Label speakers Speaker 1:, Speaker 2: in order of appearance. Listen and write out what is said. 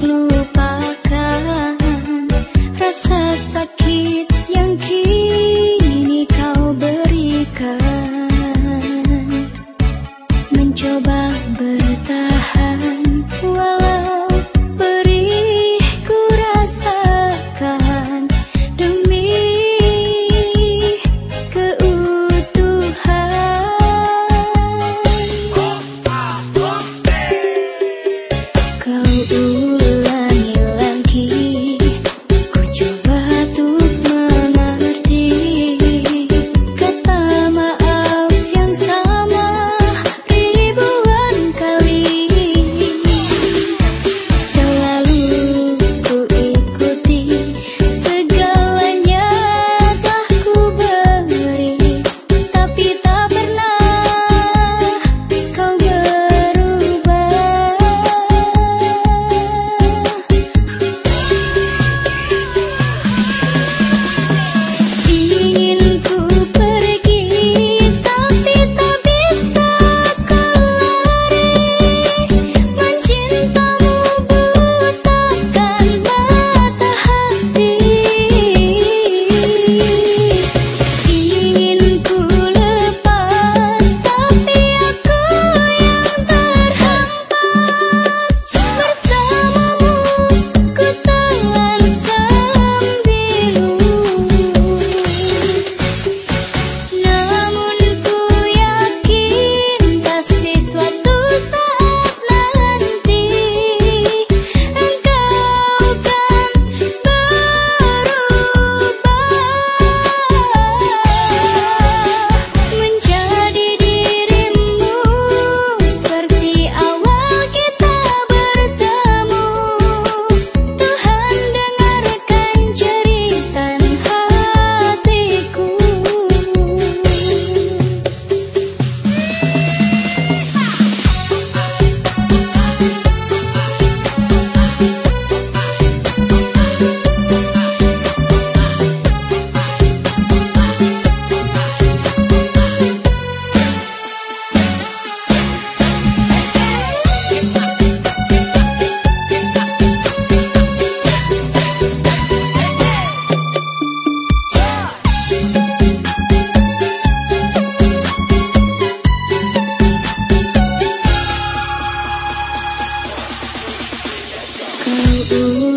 Speaker 1: lupakan rasa sakit yang kini kau berikan. Mencoba ber Ooh.